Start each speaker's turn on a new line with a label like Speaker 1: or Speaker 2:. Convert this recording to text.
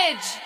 Speaker 1: stage.